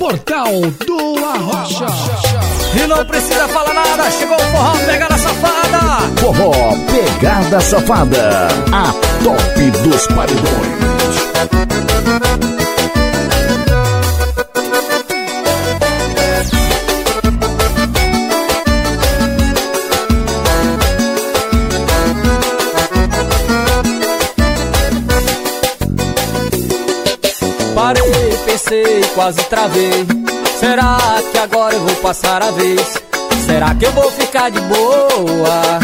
Portal do Arrocha. E não precisa falar nada, chegou o forró Pegada Safada. Forró Pegada Safada, a top dos paredões. Parei, pensei, quase travei. Será que agora eu vou passar a vez? Será que eu vou ficar de boa?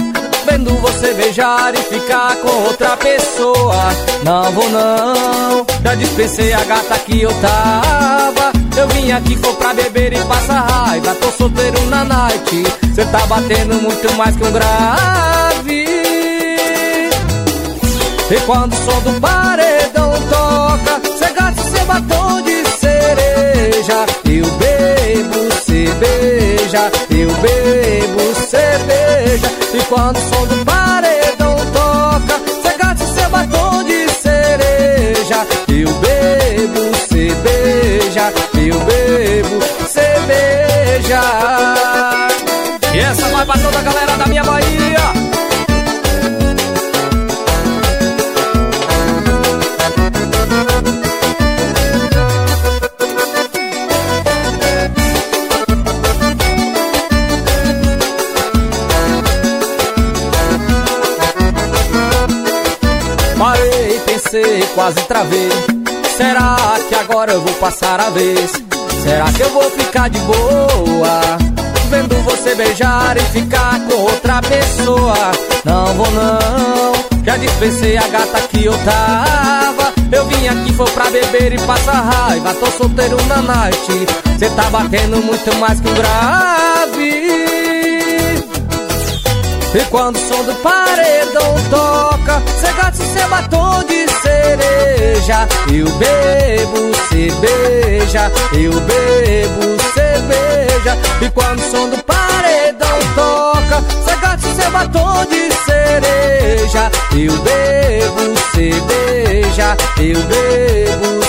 Vendo você beijar e ficar com outra pessoa. Não vou não, já dispensei a gata que eu tava. Eu vim aqui for pra beber e passar raiva. Tô solteiro na night. Cê tá batendo muito mais que um grave. E quando o som do paredão beija, eu bebo, beija. E quando o som do paredão toca, cê gasta cê batom de cereja. Eu bebo, beija, eu bebo, cê Parei, pensei, quase travei. Será que agora eu vou passar a vez? Será que eu vou ficar de boa? Vendo você beijar e ficar com outra pessoa. Não vou não, já dispensei a gata que eu tava. Eu vim aqui foi pra beber e passar raiva. Tô solteiro na night. Cê tá batendo muito mais que um grave. E quando o som do paredão toca, cê gasta cê batom de cereja. Eu bebo, beija, eu bebo, beija. E quando o som do paredão toca, cê gasta cê batom de cereja. Eu bebo, beija, eu bebo,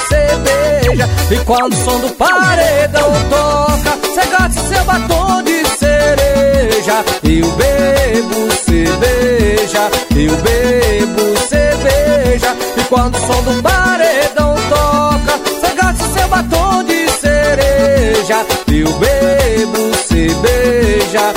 beija. E quando o som do paredão toca, cê gasta cê batom de cereja. Eu bebo, quando o som do paredão toca, gasta seu batom de cereja. Eu bebo, cê beija,